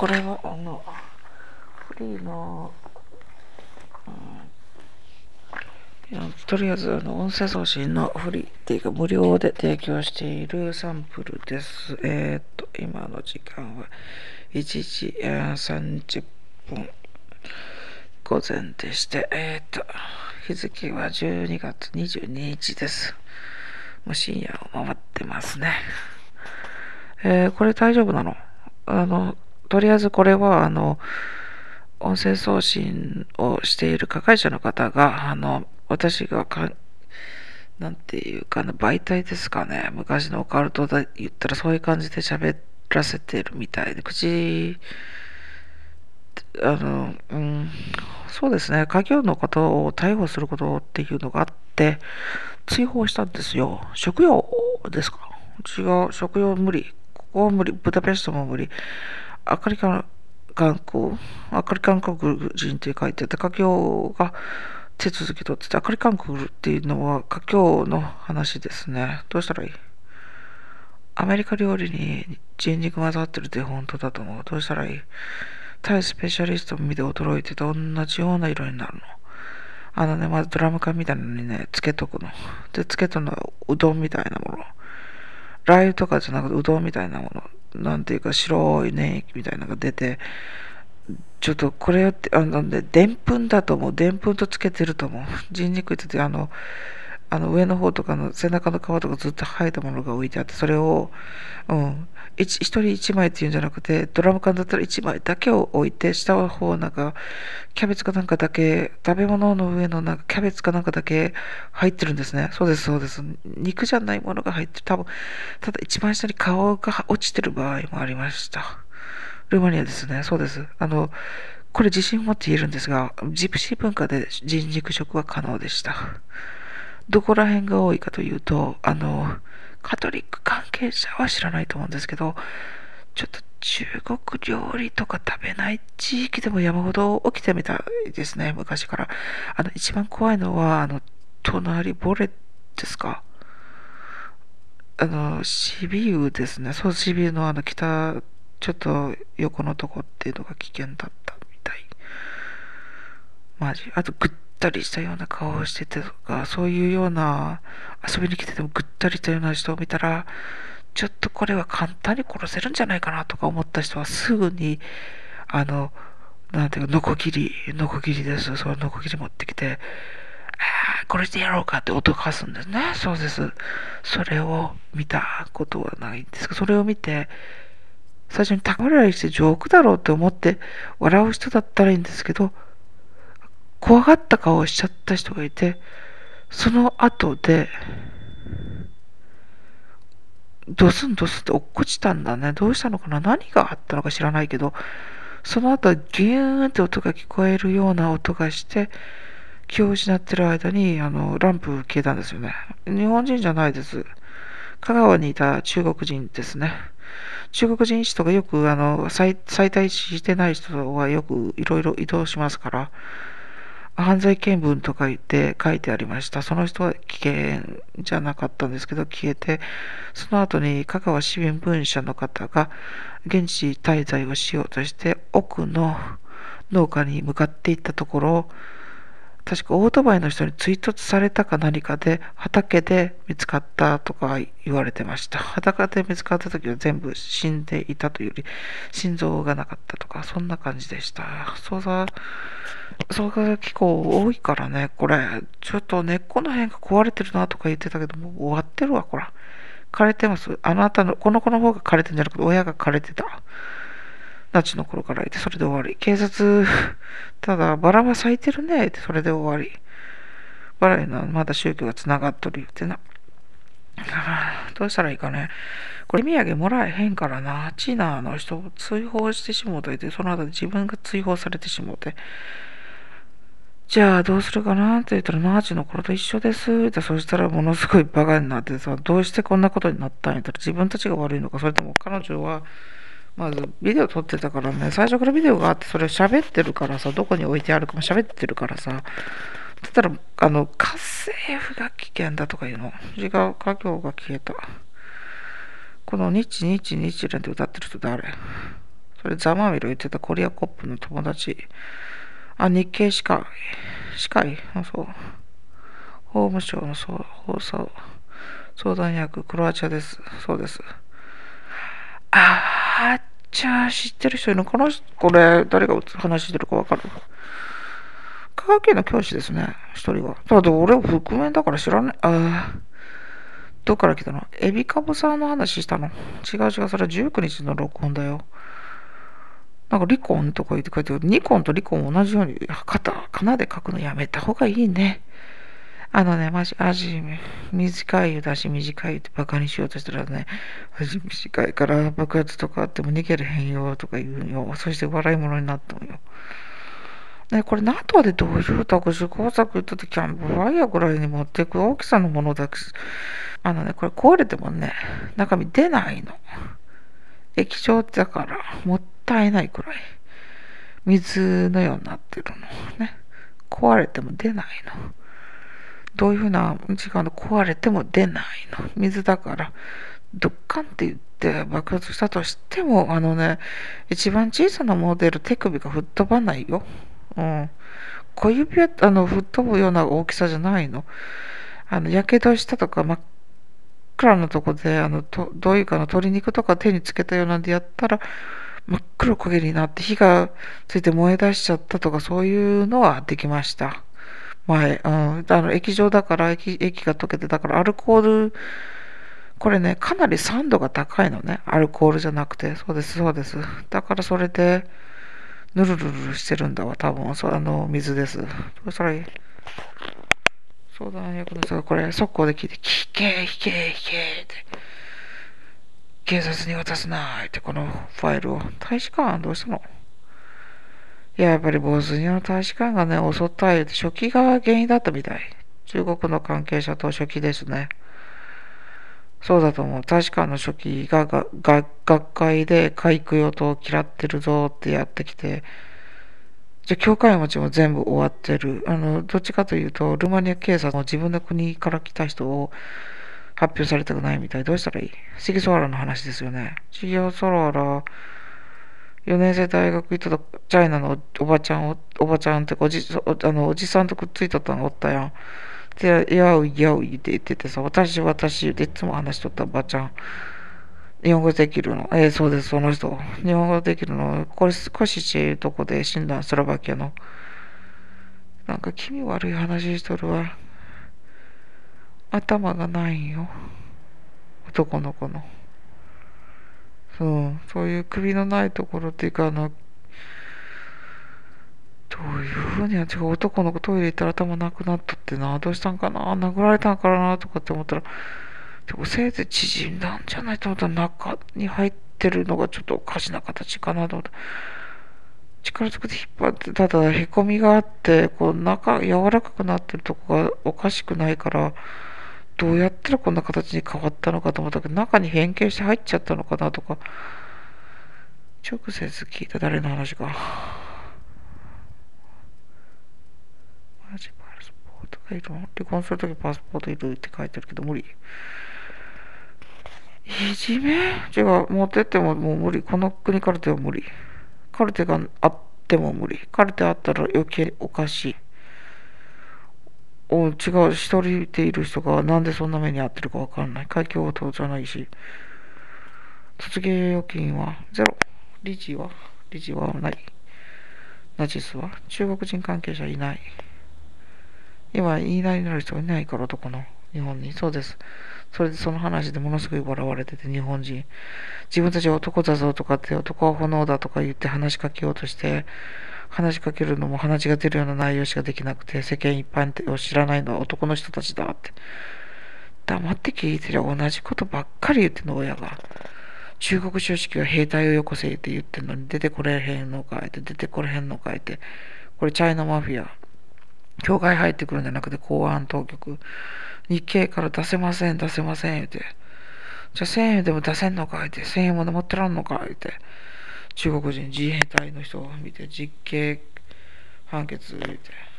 これはあのフリーの、うん、いやとりあえずあの音声送信のフリーっていうか無料で提供しているサンプルです。えっ、と今の時間は1時30分午前でしてえっ、と日付は12月22日です。もう深夜を回ってますね。えー、これ大丈夫なの？あの、とりあえずこれは、あの、音声送信をしている加害者の方が、あの、私がか、なんていうかな、媒体ですかね。昔のオカルトで言ったらそういう感じで喋らせてるみたいで、口、あの、うん、そうですね、家業の方を逮捕することっていうのがあって、追放したんですよ。食用ですか？違う、食用無理。ここは無理、ブダペストも無理。アカリカン観光、アカリ韓国人って書いてあって、華僑が手続き取ってて、アカリ韓国っていうのは華僑の話ですね。どうしたらいい？アメリカ料理に人肉混ざってるって本当だと思う。どうしたらいい？タイスペシャリスト見て驚いてて同じような色になるの？あのね、まずドラム缶みたいなのにね、つけとくの。で、つけとのはうどんみたいなもの。ラー油とかじゃなくてうどんみたいなもの、なんていうか白い粘液みたいなのが出て、ちょっとこれって、あの、でんぷんだと思う。でんぷんとつけてると思う。人肉って、あの、あの上の方とかの背中の皮とかずっと生えたものが置いてあって、それを、うん、一人一枚っていうんじゃなくて、ドラム缶だったら一枚だけを置いて、下の方なんか、キャベツかなんかだけ、食べ物の上のなんかキャベツかなんかだけ入ってるんですね。そうです、そうです。肉じゃないものが入ってる。多分、ただ一番下に顔が落ちてる場合もありました。ルーマニアですね。そうです。あの、これ自信を持って言えるんですが、ジプシー文化で人肉食は可能でした。どこら辺が多いかというと、あの、カトリック関係者は知らないと思うんですけど、ちょっと中国料理とか食べない地域でも山ほど起きてみたいですね、昔から。あの、一番怖いのは、あの、隣、ボレですか？あの、シビウですね。そう、シビウのあの、北、ちょっと横のとこっていうのが危険だった。マジ。あと、ぐったりしたような顔をしててとか、そういうような、遊びに来ててもぐったりしたような人を見たら、ちょっとこれは簡単に殺せるんじゃないかなとか思った人はすぐに、あの、なんていうか、ノコギリ、ノコギリです。そのノコギリ持ってきて、ああ、殺してやろうかって脅かすんですね。そうです。それを見たことはないんですが、それを見て、最初に高笑いしてジョークだろうって思って笑う人だったらいいんですけど、怖がった顔をしちゃった人がいて、その後で、ドスンドスって落っこちたんだね。どうしたのかな？何があったのか知らないけど、その後、ギューンって音が聞こえるような音がして、気を失ってる間に、あの、ランプ消えたんですよね。日本人じゃないです。香川にいた中国人ですね。中国人人がよく、あの、再再退してない人はよくいろいろ移動しますから、犯罪見聞とか言って書いてありました。その人は危険じゃなかったんですけど、消えて、その後に香川市民文社の方が現地滞在をしようとして、奥の農家に向かっていったところ、確かオートバイの人に追突されたか何かで畑で見つかったとか言われてました。裸で見つかった時は全部死んでいたというより心臓がなかったとかそんな感じでした。そうだ、そうが結構多いからね、これ。ちょっと根っこの辺が壊れてるなとか言ってたけどもう終わってるわ、これ。枯れてます。あなたの、この子の方が枯れてんじゃなくて親が枯れてた。ナチの頃からいて、それで終わり。警察、ただ、バラは咲いてるね、って、それで終わり。バラにな、まだ宗教が繋がっとる言ってな。どうしたらいいかね。これ、土産もらえへんからな。チーナーの人を追放してしもうといて、その後自分が追放されてしもうて。じゃあどうするかな？って言ったら、ナーチの頃と一緒ですって、そしたらものすごいバカになってさ、どうしてこんなことになったんやったら自分たちが悪いのか、それとも彼女は、まずビデオ撮ってたからね、最初からビデオがあって、それ喋ってるからさ、どこに置いてあるかも喋ってるからさ、つったら、あの、家政婦が危険だとか言うの。違う、家業が消えた。この日日日連って歌ってる人誰？それザマーミル言ってたコリアコップの友達。あ、日系歯科、歯科医？そう。法務省の放送、相談役、クロアチアです。そうですあ。あー、じゃあ知ってる人いるのこの、これ、誰が話してるかわかる？科学系の教師ですね、一人は。だって俺、覆面だから知らない。ああ。どっから来たの？エビカボさんの話したの？違う違う、それは19日の録音だよ。なんかリコンとか言って書いてある。ニコンとリコン同じように、肩、かなで書くのやめた方がいいね。あのね、マジ、味、短いだし、短いってバカにしようとしたらね、味短いから爆発とかあっても逃げれへんよとか言うよ。そして笑い物になったのよ。ね、これ NATO でどういう特殊工作言ったとキャンプファイヤーぐらいに持っていく大きさのものだけあのね、これ壊れてもね、中身出ないの。液状だからもったいないくらい。水のようになってるの。ね。壊れても出ないの。どういうふうな違うの壊れても出ないの。水だから、ドッカンって言って爆発したとしても、あのね、一番小さなモデル手首が吹っ飛ばないよ。うん。小指はあの吹っ飛ぶような大きさじゃないの。あの、やけどしたとか真っ暗なとこで、あの、とどういうかな、鶏肉とか手につけたようなんでやったら、真っ黒焦げになって火がついて燃え出しちゃったとか、そういうのはできました。前、うん。あの、液状だから液、液が溶けて、だからアルコール、これね、かなり酸度が高いのね。アルコールじゃなくて。そうです、そうです。だからそれで、ぬるるるしてるんだわ、多分。そあの、水です。それ、相談役の人がこれ、速攻で聞いて、聞け、聞け、聞けって。警察に渡すなって、このファイルを。大使館どうしたの？いや、やっぱりボスニアの大使館がね、襲った、初期が原因だったみたい。中国の関係者と初期ですね。そうだと思う。大使館の初期ががが学会で海空用と嫌ってるぞってやってきて、じゃ、教会持ちも全部終わってる。あの、どっちかというと、ルーマニア警察も自分の国から来た人を発表されたくないみたい。どうしたらいい？シギソワラの話ですよね。シギソワラ、4年生大学行った、チャイナのおばちゃん、おばちゃんっておじあのおじさんとくっついとったのおったやん。で、やうやうって言っててさ、私、私っていつも話しとったおばちゃん。日本語できるの。えー、そうです、その人。日本語できるの。これ、少しっていうとこで死んだスロバキアの。なんか気味悪い話しとるわ。頭がないよ。男の子の。そう、そういう首のないところっていうか、あの、どういうふうには違う男の子トイレ行ったら頭なくなったってな、どうしたんかな、殴られたんかなとかって思ったら、でもせいぜい縮んだんじゃないと思ったら中に入ってるのがちょっとおかしな形かなと思った。力ずくで引っ張って、ただへこみがあって、こう中柔らかくなってるとこがおかしくないから、どうやったらこんな形に変わったのかと思ったけど、中に変形して入っちゃったのかなとか、直接聞いた誰の話か。マジパスポートがいる離婚するときパスポートいるって書いてるけど無理？いじめ？違う、持ってってももう無理。この国カルテは無理。カルテがあっても無理。カルテあったら余計おかしい。お違う、一人でいる人がなんでそんな目に遭ってるかわかんない。海峡等じゃないし。卒業預金はゼロ。理事は理事はない。ナチスは中国人関係者いない。今、言いなりになる人いないから、男の日本に。そうです。それでその話でものすごい笑われてて、日本人。自分たちは男だぞとかって、男は炎だとか言って話しかけようとして、話しかけるのも鼻血が出るような内容しかできなくて、世間一般を知らないのは男の人たちだって。黙って聞いてりゃ同じことばっかり言ってんの、親が。中国書式は兵隊をよこせって言ってんのに、出てこれへんのかいって、出てこれへんのかいって。これチャイナマフィア。教会入ってくるんじゃなくて公安当局。日系から出せません、出せません、言うて。じゃあ1000円でも出せんのか、言うて。1000円も持ってらんのか、言うて。中国人自衛隊の人を見て実刑判決言うて。